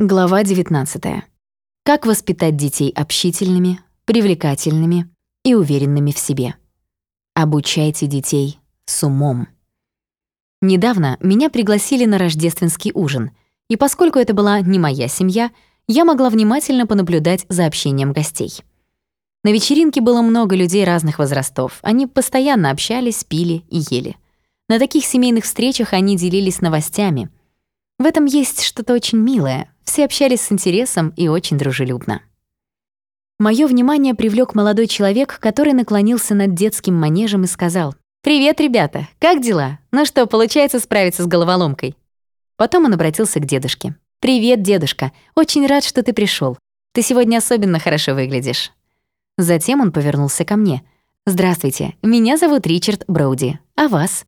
Глава 19. Как воспитать детей общительными, привлекательными и уверенными в себе. Обучайте детей с умом. Недавно меня пригласили на рождественский ужин, и поскольку это была не моя семья, я могла внимательно понаблюдать за общением гостей. На вечеринке было много людей разных возрастов. Они постоянно общались, пили и ели. На таких семейных встречах они делились новостями. В этом есть что-то очень милое, все общались с интересом и очень дружелюбно. Моё внимание привлёк молодой человек, который наклонился над детским манежем и сказал «Привет, ребята! Как дела? Ну что, получается справиться с головоломкой?» Потом он обратился к дедушке. «Привет, дедушка! Очень рад, что ты пришёл. Ты сегодня особенно хорошо выглядишь». Затем он повернулся ко мне. «Здравствуйте, меня зовут Ричард Броуди. А вас?»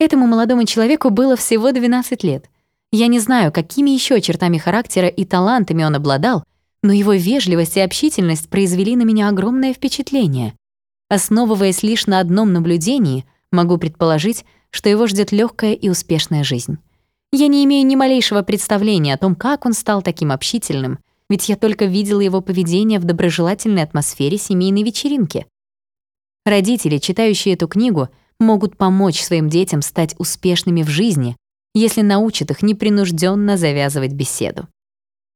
Этому молодому человеку было всего 12 лет. Я не знаю, какими еще чертами характера и талантами он обладал, но его вежливость и общительность произвели на меня огромное впечатление. Основываясь лишь на одном наблюдении, могу предположить, что его ждет легкая и успешная жизнь. Я не имею ни малейшего представления о том, как он стал таким общительным, ведь я только видела его поведение в доброжелательной атмосфере семейной вечеринки. Родители, читающие эту книгу, могут помочь своим детям стать успешными в жизни, если научит их непринужденно завязывать беседу.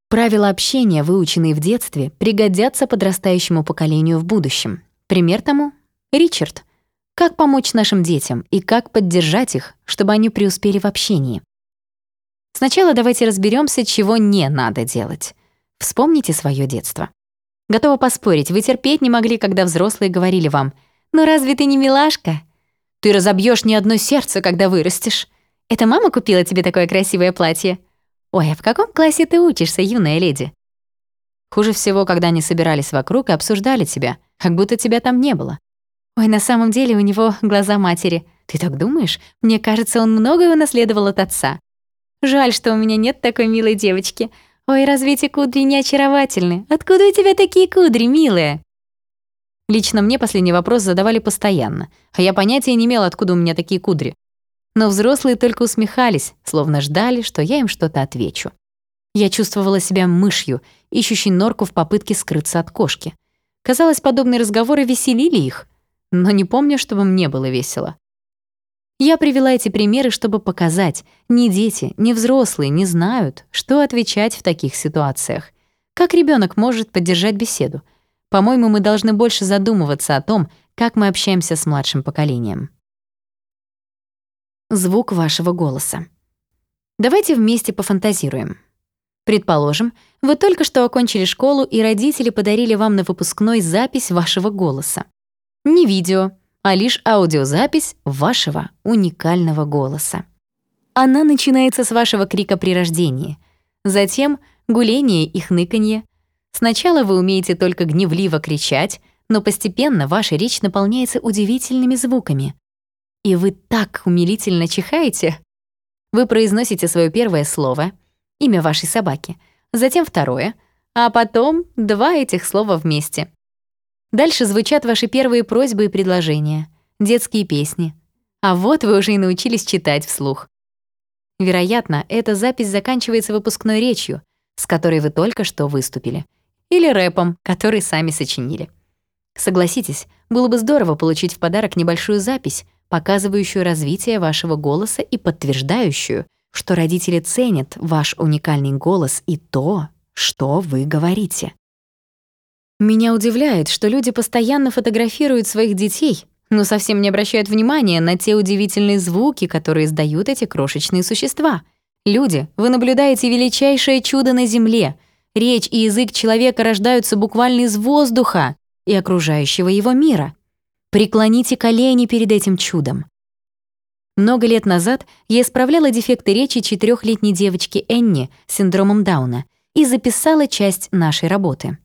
Правила общения, выученные в детстве, пригодятся подрастающему поколению в будущем. Пример тому — Ричард. Как помочь нашим детям и как поддержать их, чтобы они преуспели в общении? Сначала давайте разберемся, чего не надо делать. Вспомните свое детство. Готова поспорить, вы терпеть не могли, когда взрослые говорили вам «Ну разве ты не милашка?» «Ты разобьешь ни одно сердце, когда вырастешь». Это мама купила тебе такое красивое платье? Ой, а в каком классе ты учишься, юная леди? Хуже всего, когда они собирались вокруг и обсуждали тебя, как будто тебя там не было. Ой, на самом деле у него глаза матери. Ты так думаешь? Мне кажется, он многое унаследовал от отца. Жаль, что у меня нет такой милой девочки. Ой, разве эти кудри не очаровательны? Откуда у тебя такие кудри, милая? Лично мне последний вопрос задавали постоянно, а я понятия не имела, откуда у меня такие кудри но взрослые только усмехались, словно ждали, что я им что-то отвечу. Я чувствовала себя мышью, ищущей норку в попытке скрыться от кошки. Казалось, подобные разговоры веселили их, но не помню, чтобы мне было весело. Я привела эти примеры, чтобы показать, ни дети, ни взрослые не знают, что отвечать в таких ситуациях. Как ребенок может поддержать беседу? По-моему, мы должны больше задумываться о том, как мы общаемся с младшим поколением звук вашего голоса. Давайте вместе пофантазируем. Предположим, вы только что окончили школу, и родители подарили вам на выпускной запись вашего голоса. Не видео, а лишь аудиозапись вашего уникального голоса. Она начинается с вашего крика при рождении, затем гуление и хныканье. Сначала вы умеете только гневливо кричать, но постепенно ваша речь наполняется удивительными звуками, и вы так умилительно чихаете. Вы произносите свое первое слово, имя вашей собаки, затем второе, а потом два этих слова вместе. Дальше звучат ваши первые просьбы и предложения, детские песни. А вот вы уже и научились читать вслух. Вероятно, эта запись заканчивается выпускной речью, с которой вы только что выступили, или рэпом, который сами сочинили. Согласитесь, было бы здорово получить в подарок небольшую запись, показывающую развитие вашего голоса и подтверждающую, что родители ценят ваш уникальный голос и то, что вы говорите. Меня удивляет, что люди постоянно фотографируют своих детей, но совсем не обращают внимания на те удивительные звуки, которые издают эти крошечные существа. Люди, вы наблюдаете величайшее чудо на Земле. Речь и язык человека рождаются буквально из воздуха и окружающего его мира. Преклоните колени перед этим чудом. Много лет назад я исправляла дефекты речи четырехлетней девочки Энни с синдромом Дауна и записала часть нашей работы.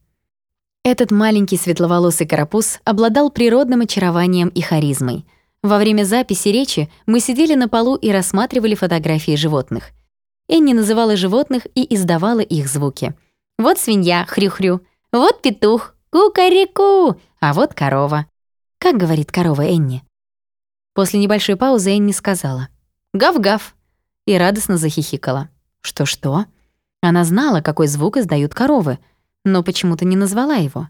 Этот маленький светловолосый карапуз обладал природным очарованием и харизмой. Во время записи речи мы сидели на полу и рассматривали фотографии животных. Энни называла животных и издавала их звуки. Вот свинья, хрю-хрю, вот петух, кукареку, а вот корова. Как говорит корова Энни? После небольшой паузы Энни сказала «Гав-гав» и радостно захихикала. «Что-что?» Она знала, какой звук издают коровы, но почему-то не назвала его.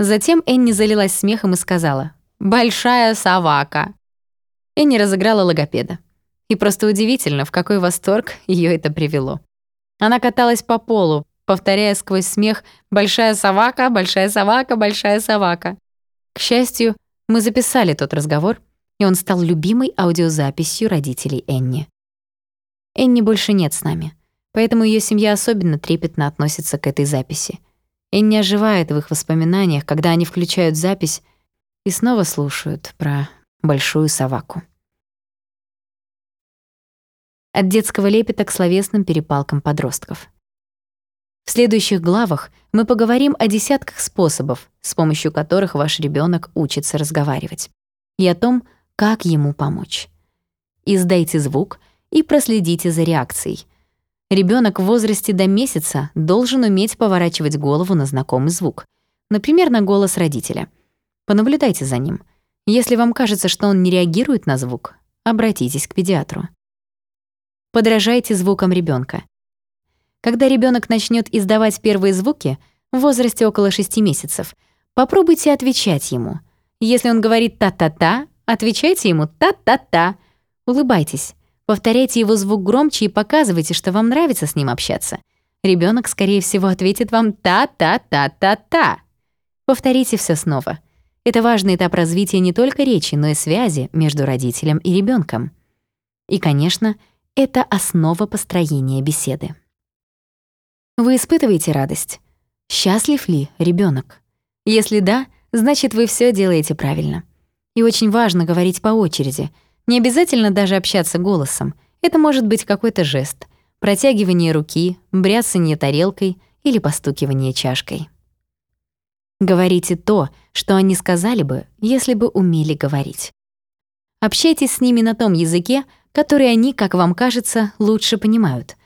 Затем Энни залилась смехом и сказала «Большая совака». Энни разыграла логопеда. И просто удивительно, в какой восторг ее это привело. Она каталась по полу, повторяя сквозь смех «Большая совака, большая совака, большая совака». К счастью, мы записали тот разговор, и он стал любимой аудиозаписью родителей Энни. Энни больше нет с нами, поэтому ее семья особенно трепетно относится к этой записи. Энни оживает в их воспоминаниях, когда они включают запись и снова слушают про большую соваку. От детского лепета к словесным перепалкам подростков. В следующих главах мы поговорим о десятках способов, с помощью которых ваш ребенок учится разговаривать, и о том, как ему помочь. Издайте звук и проследите за реакцией. Ребенок в возрасте до месяца должен уметь поворачивать голову на знакомый звук, например, на голос родителя. Понаблюдайте за ним. Если вам кажется, что он не реагирует на звук, обратитесь к педиатру. Подражайте звукам ребенка. Когда ребенок начнет издавать первые звуки в возрасте около 6 месяцев, попробуйте отвечать ему. Если он говорит «та-та-та», отвечайте ему «та-та-та». Улыбайтесь. Повторяйте его звук громче и показывайте, что вам нравится с ним общаться. Ребенок, скорее всего, ответит вам «та-та-та-та-та». Повторите все снова. Это важный этап развития не только речи, но и связи между родителем и ребенком. И, конечно, это основа построения беседы. Вы испытываете радость? Счастлив ли ребенок? Если да, значит, вы все делаете правильно. И очень важно говорить по очереди. Не обязательно даже общаться голосом. Это может быть какой-то жест, протягивание руки, бряцание тарелкой или постукивание чашкой. Говорите то, что они сказали бы, если бы умели говорить. Общайтесь с ними на том языке, который они, как вам кажется, лучше понимают.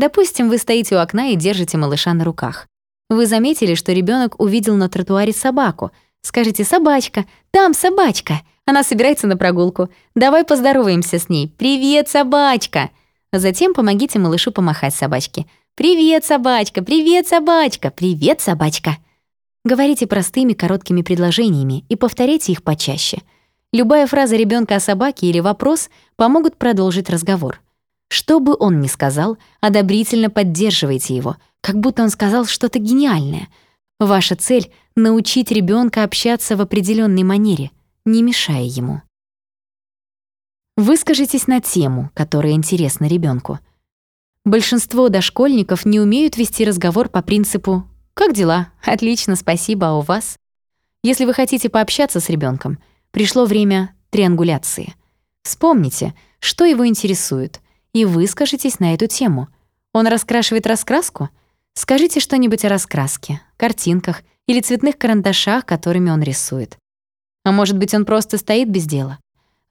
Допустим, вы стоите у окна и держите малыша на руках. Вы заметили, что ребенок увидел на тротуаре собаку. Скажите «собачка», «там собачка». Она собирается на прогулку. Давай поздороваемся с ней. «Привет, собачка!» Затем помогите малышу помахать собачке. «Привет, собачка! Привет, собачка! Привет, собачка!» Говорите простыми короткими предложениями и повторяйте их почаще. Любая фраза ребенка о собаке или вопрос помогут продолжить разговор. Что бы он ни сказал, одобрительно поддерживайте его, как будто он сказал что-то гениальное. Ваша цель — научить ребенка общаться в определенной манере, не мешая ему. Выскажитесь на тему, которая интересна ребенку. Большинство дошкольников не умеют вести разговор по принципу «Как дела? Отлично, спасибо, а у вас?» Если вы хотите пообщаться с ребенком, пришло время триангуляции. Вспомните, что его интересует — и выскажитесь на эту тему. Он раскрашивает раскраску? Скажите что-нибудь о раскраске, картинках или цветных карандашах, которыми он рисует. А может быть, он просто стоит без дела?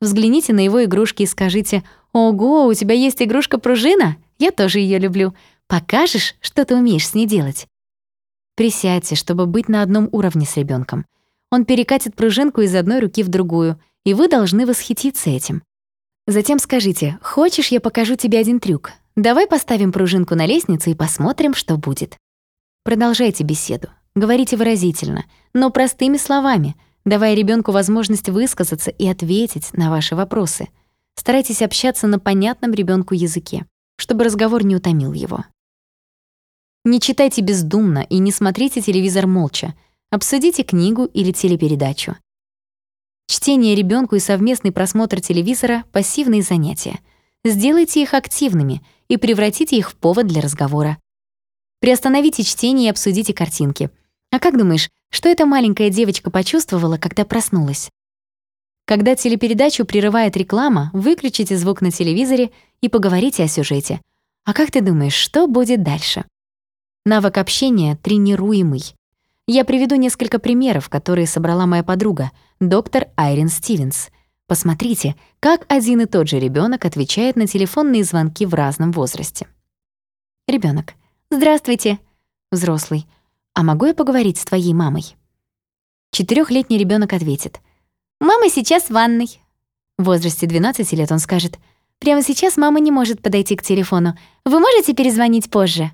Взгляните на его игрушки и скажите «Ого, у тебя есть игрушка-пружина? Я тоже ее люблю. Покажешь, что ты умеешь с ней делать?» Присядьте, чтобы быть на одном уровне с ребенком. Он перекатит пружинку из одной руки в другую, и вы должны восхититься этим. Затем скажите «Хочешь, я покажу тебе один трюк? Давай поставим пружинку на лестницу и посмотрим, что будет». Продолжайте беседу. Говорите выразительно, но простыми словами, давая ребенку возможность высказаться и ответить на ваши вопросы. Старайтесь общаться на понятном ребенку языке, чтобы разговор не утомил его. Не читайте бездумно и не смотрите телевизор молча. Обсудите книгу или телепередачу. Чтение ребенку и совместный просмотр телевизора — пассивные занятия. Сделайте их активными и превратите их в повод для разговора. Приостановите чтение и обсудите картинки. А как думаешь, что эта маленькая девочка почувствовала, когда проснулась? Когда телепередачу прерывает реклама, выключите звук на телевизоре и поговорите о сюжете. А как ты думаешь, что будет дальше? Навык общения тренируемый. Я приведу несколько примеров, которые собрала моя подруга, доктор Айрин Стивенс. Посмотрите, как один и тот же ребенок отвечает на телефонные звонки в разном возрасте. Ребенок: «Здравствуйте». Взрослый. «А могу я поговорить с твоей мамой?» Четырехлетний ребенок ответит. «Мама сейчас в ванной». В возрасте 12 лет он скажет. «Прямо сейчас мама не может подойти к телефону. Вы можете перезвонить позже?»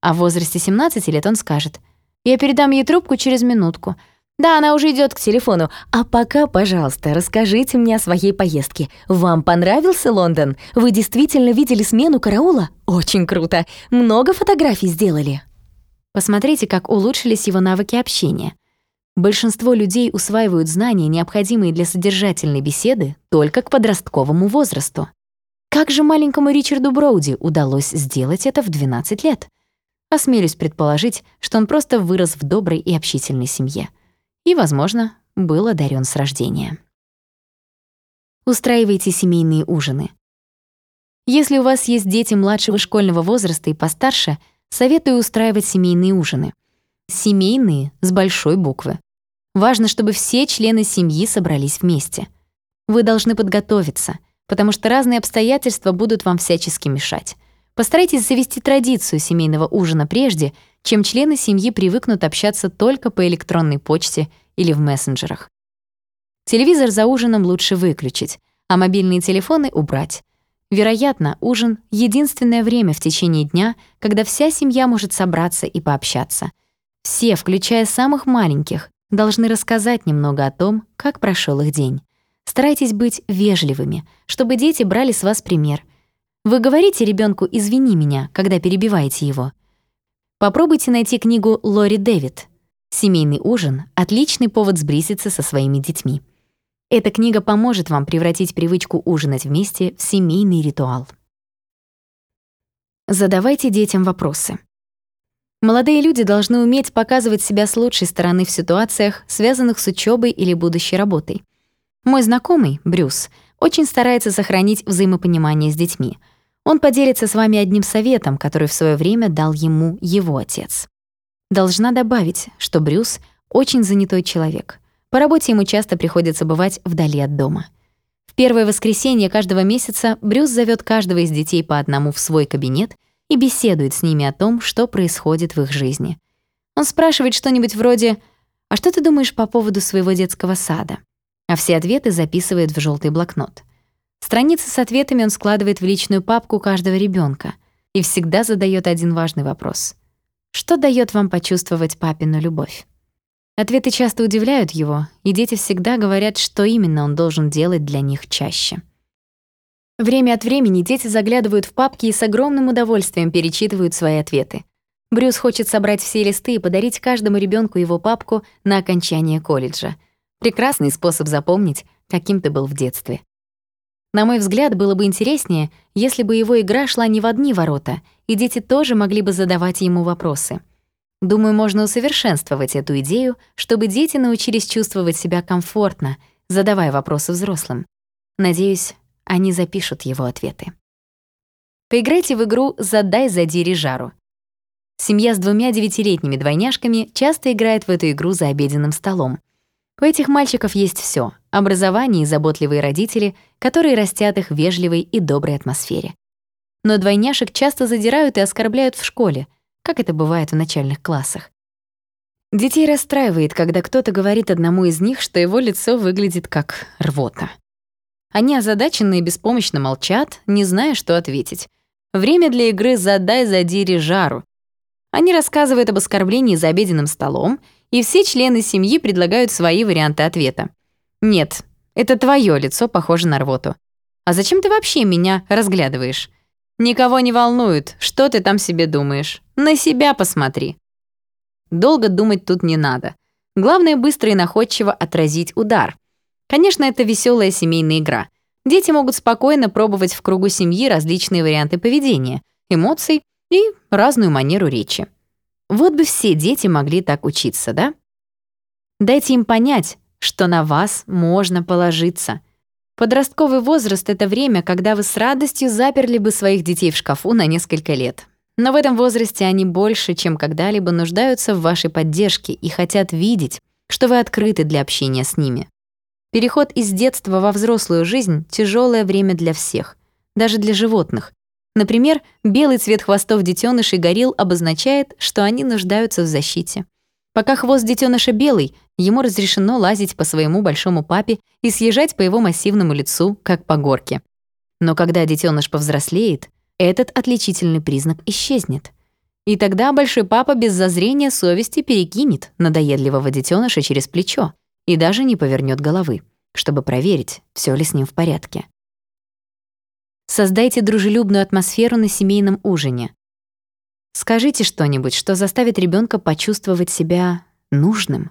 А в возрасте 17 лет он скажет «Я передам ей трубку через минутку», да, она уже идет к телефону. А пока, пожалуйста, расскажите мне о своей поездке. Вам понравился Лондон? Вы действительно видели смену караула? Очень круто. Много фотографий сделали. Посмотрите, как улучшились его навыки общения. Большинство людей усваивают знания, необходимые для содержательной беседы, только к подростковому возрасту. Как же маленькому Ричарду Броуди удалось сделать это в 12 лет? Осмелюсь предположить, что он просто вырос в доброй и общительной семье и, возможно, был одарен с рождения. Устраивайте семейные ужины. Если у вас есть дети младшего школьного возраста и постарше, советую устраивать семейные ужины. Семейные с большой буквы. Важно, чтобы все члены семьи собрались вместе. Вы должны подготовиться, потому что разные обстоятельства будут вам всячески мешать. Постарайтесь завести традицию семейного ужина прежде, чем члены семьи привыкнут общаться только по электронной почте или в мессенджерах. Телевизор за ужином лучше выключить, а мобильные телефоны убрать. Вероятно, ужин — единственное время в течение дня, когда вся семья может собраться и пообщаться. Все, включая самых маленьких, должны рассказать немного о том, как прошел их день. Старайтесь быть вежливыми, чтобы дети брали с вас пример. Вы говорите ребенку «извини меня», когда перебиваете его. Попробуйте найти книгу Лори Дэвид «Семейный ужин» — отличный повод сблизиться со своими детьми. Эта книга поможет вам превратить привычку ужинать вместе в семейный ритуал. Задавайте детям вопросы. Молодые люди должны уметь показывать себя с лучшей стороны в ситуациях, связанных с учебой или будущей работой. Мой знакомый, Брюс, очень старается сохранить взаимопонимание с детьми — он поделится с вами одним советом, который в свое время дал ему его отец. Должна добавить, что Брюс очень занятой человек. По работе ему часто приходится бывать вдали от дома. В первое воскресенье каждого месяца Брюс зовет каждого из детей по одному в свой кабинет и беседует с ними о том, что происходит в их жизни. Он спрашивает что-нибудь вроде «А что ты думаешь по поводу своего детского сада?» А все ответы записывает в желтый блокнот — Страницы с ответами он складывает в личную папку каждого ребенка и всегда задает один важный вопрос. Что дает вам почувствовать папину любовь? Ответы часто удивляют его, и дети всегда говорят, что именно он должен делать для них чаще. Время от времени дети заглядывают в папки и с огромным удовольствием перечитывают свои ответы. Брюс хочет собрать все листы и подарить каждому ребенку его папку на окончание колледжа. Прекрасный способ запомнить, каким ты был в детстве. На мой взгляд, было бы интереснее, если бы его игра шла не в одни ворота, и дети тоже могли бы задавать ему вопросы. Думаю, можно усовершенствовать эту идею, чтобы дети научились чувствовать себя комфортно, задавая вопросы взрослым. Надеюсь, они запишут его ответы. Поиграйте в игру «Задай, задири жару». Семья с двумя девятилетними двойняшками часто играет в эту игру за обеденным столом — у этих мальчиков есть все: образование и заботливые родители, которые растят их в вежливой и доброй атмосфере. Но двойняшек часто задирают и оскорбляют в школе, как это бывает в начальных классах. Детей расстраивает, когда кто-то говорит одному из них, что его лицо выглядит как рвота. Они озадаченно и беспомощно молчат, не зная, что ответить. Время для игры «Задай, задири, жару». Они рассказывают об оскорблении за обеденным столом и все члены семьи предлагают свои варианты ответа. «Нет, это твое лицо похоже на рвоту. А зачем ты вообще меня разглядываешь? Никого не волнует, что ты там себе думаешь. На себя посмотри». Долго думать тут не надо. Главное быстро и находчиво отразить удар. Конечно, это веселая семейная игра. Дети могут спокойно пробовать в кругу семьи различные варианты поведения, эмоций и разную манеру речи. Вот бы все дети могли так учиться, да? Дайте им понять, что на вас можно положиться. Подростковый возраст — это время, когда вы с радостью заперли бы своих детей в шкафу на несколько лет. Но в этом возрасте они больше, чем когда-либо нуждаются в вашей поддержке и хотят видеть, что вы открыты для общения с ними. Переход из детства во взрослую жизнь — тяжелое время для всех, даже для животных, Например, белый цвет хвостов детенышей горилл обозначает, что они нуждаются в защите. Пока хвост детеныша белый, ему разрешено лазить по своему большому папе и съезжать по его массивному лицу, как по горке. Но когда детеныш повзрослеет, этот отличительный признак исчезнет. И тогда большой папа без зазрения совести перекинет надоедливого детеныша через плечо и даже не повернет головы, чтобы проверить, все ли с ним в порядке. Создайте дружелюбную атмосферу на семейном ужине. Скажите что-нибудь, что заставит ребенка почувствовать себя нужным.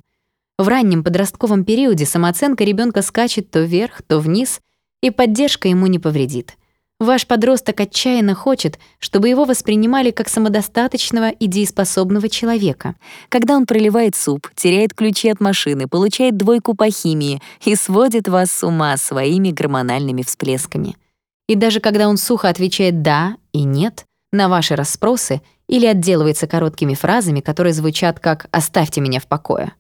В раннем подростковом периоде самооценка ребенка скачет то вверх, то вниз, и поддержка ему не повредит. Ваш подросток отчаянно хочет, чтобы его воспринимали как самодостаточного и дееспособного человека. Когда он проливает суп, теряет ключи от машины, получает двойку по химии и сводит вас с ума своими гормональными всплесками. И даже когда он сухо отвечает «да» и «нет» на ваши расспросы или отделывается короткими фразами, которые звучат как «оставьте меня в покое»,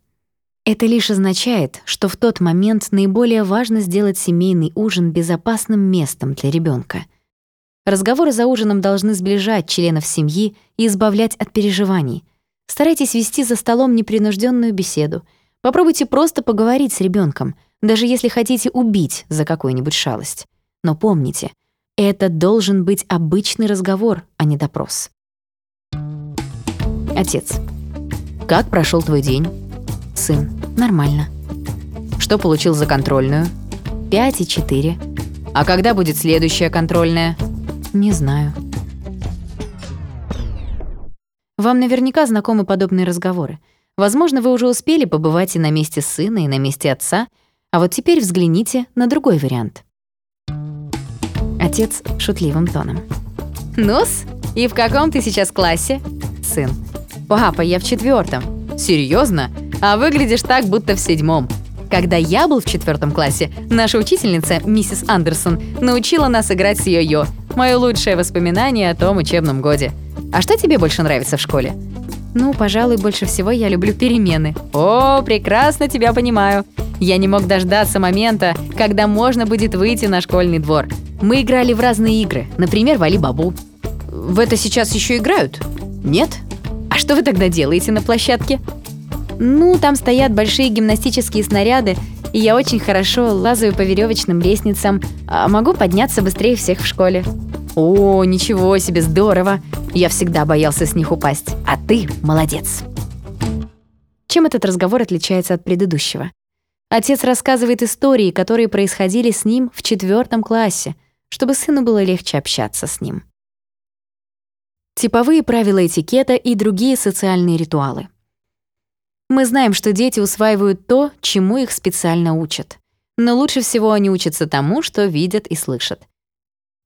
это лишь означает, что в тот момент наиболее важно сделать семейный ужин безопасным местом для ребенка. Разговоры за ужином должны сближать членов семьи и избавлять от переживаний. Старайтесь вести за столом непринужденную беседу. Попробуйте просто поговорить с ребенком, даже если хотите убить за какую-нибудь шалость. Но помните, это должен быть обычный разговор, а не допрос. Отец. Как прошел твой день? Сын. Нормально. Что получил за контрольную? Пять и четыре. А когда будет следующая контрольная? Не знаю. Вам наверняка знакомы подобные разговоры. Возможно, вы уже успели побывать и на месте сына, и на месте отца, а вот теперь взгляните на другой вариант. Отец шутливым тоном. «Ну-с, и в каком ты сейчас классе?» Сын. «Папа, я в четвертом. Серьезно? А выглядишь так, будто в седьмом. Когда я был в четвертом классе, наша учительница, миссис Андерсон, научила нас играть с йо-йо. Мое лучшее воспоминание о том учебном годе. А что тебе больше нравится в школе? Ну, пожалуй, больше всего я люблю перемены. О, прекрасно тебя понимаю. Я не мог дождаться момента, когда можно будет выйти на школьный двор. Мы играли в разные игры, например, в Али-Бабу. В это сейчас еще играют? Нет? А что вы тогда делаете на площадке? Ну, там стоят большие гимнастические снаряды, и я очень хорошо лазаю по веревочным лестницам, а могу подняться быстрее всех в школе. О, ничего себе, здорово! Я всегда боялся с них упасть, а ты молодец. Чем этот разговор отличается от предыдущего? Отец рассказывает истории, которые происходили с ним в четвертом классе, чтобы сыну было легче общаться с ним. Типовые правила этикета и другие социальные ритуалы. Мы знаем, что дети усваивают то, чему их специально учат. Но лучше всего они учатся тому, что видят и слышат.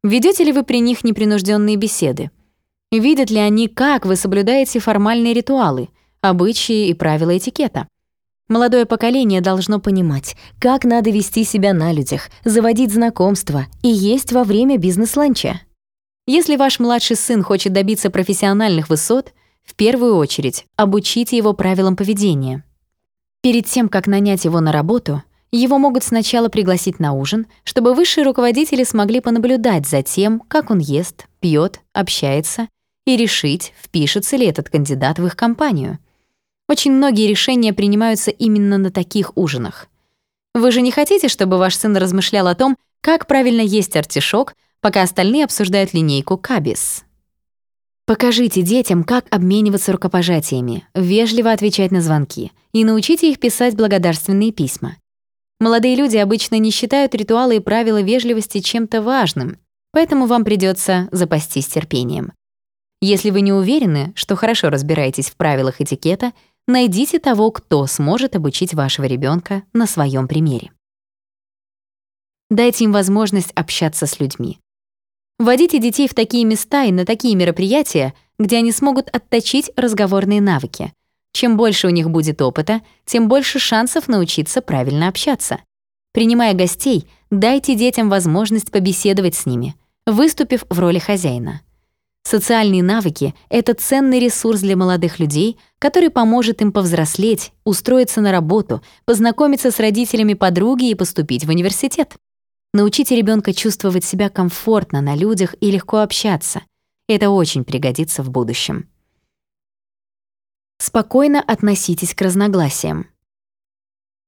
Ведете ли вы при них непринужденные беседы? Видят ли они, как вы соблюдаете формальные ритуалы, обычаи и правила этикета? Молодое поколение должно понимать, как надо вести себя на людях, заводить знакомства и есть во время бизнес-ланча. Если ваш младший сын хочет добиться профессиональных высот, в первую очередь обучите его правилам поведения. Перед тем, как нанять его на работу, его могут сначала пригласить на ужин, чтобы высшие руководители смогли понаблюдать за тем, как он ест, пьет, общается, и решить, впишется ли этот кандидат в их компанию. Очень многие решения принимаются именно на таких ужинах. Вы же не хотите, чтобы ваш сын размышлял о том, как правильно есть артишок, пока остальные обсуждают линейку Кабис. Покажите детям, как обмениваться рукопожатиями, вежливо отвечать на звонки и научите их писать благодарственные письма. Молодые люди обычно не считают ритуалы и правила вежливости чем-то важным, поэтому вам придется запастись терпением. Если вы не уверены, что хорошо разбираетесь в правилах этикета, найдите того, кто сможет обучить вашего ребенка на своем примере. Дайте им возможность общаться с людьми. Водите детей в такие места и на такие мероприятия, где они смогут отточить разговорные навыки. Чем больше у них будет опыта, тем больше шансов научиться правильно общаться. Принимая гостей, дайте детям возможность побеседовать с ними, выступив в роли хозяина. Социальные навыки — это ценный ресурс для молодых людей, который поможет им повзрослеть, устроиться на работу, познакомиться с родителями подруги и поступить в университет. Научите ребенка чувствовать себя комфортно на людях и легко общаться. Это очень пригодится в будущем. Спокойно относитесь к разногласиям.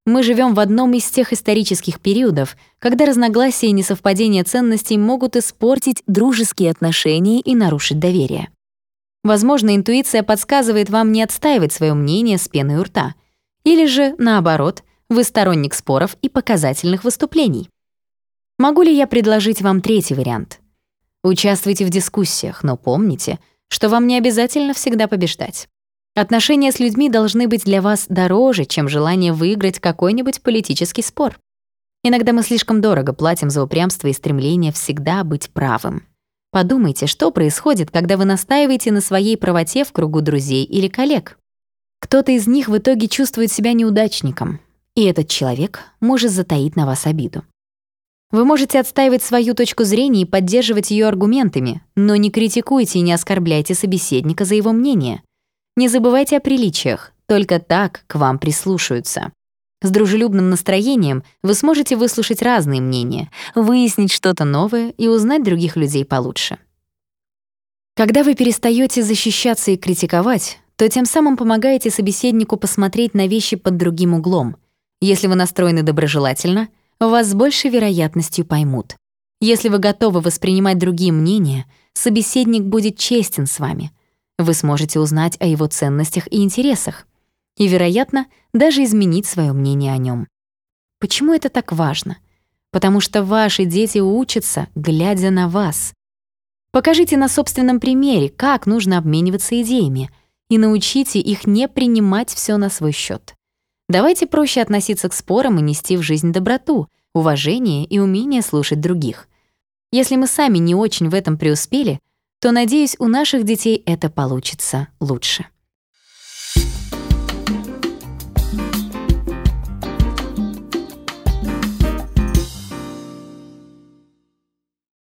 Мы живем в одном из тех исторических периодов, когда разногласия и несовпадения ценностей могут испортить дружеские отношения и нарушить доверие. Возможно, интуиция подсказывает вам не отстаивать свое мнение с пеной у рта. Или же, наоборот, вы сторонник споров и показательных выступлений. Могу ли я предложить вам третий вариант? Участвуйте в дискуссиях, но помните, что вам не обязательно всегда побеждать. Отношения с людьми должны быть для вас дороже, чем желание выиграть какой-нибудь политический спор. Иногда мы слишком дорого платим за упрямство и стремление всегда быть правым. Подумайте, что происходит, когда вы настаиваете на своей правоте в кругу друзей или коллег. Кто-то из них в итоге чувствует себя неудачником, и этот человек может затаить на вас обиду. Вы можете отстаивать свою точку зрения и поддерживать ее аргументами, но не критикуйте и не оскорбляйте собеседника за его мнение. Не забывайте о приличиях, только так к вам прислушаются. С дружелюбным настроением вы сможете выслушать разные мнения, выяснить что-то новое и узнать других людей получше. Когда вы перестаете защищаться и критиковать, то тем самым помогаете собеседнику посмотреть на вещи под другим углом. Если вы настроены доброжелательно, вас с большей вероятностью поймут. Если вы готовы воспринимать другие мнения, собеседник будет честен с вами. Вы сможете узнать о его ценностях и интересах и, вероятно, даже изменить свое мнение о нем. Почему это так важно? Потому что ваши дети учатся, глядя на вас. Покажите на собственном примере, как нужно обмениваться идеями, и научите их не принимать все на свой счет. Давайте проще относиться к спорам и нести в жизнь доброту, уважение и умение слушать других. Если мы сами не очень в этом преуспели, то, надеюсь, у наших детей это получится лучше.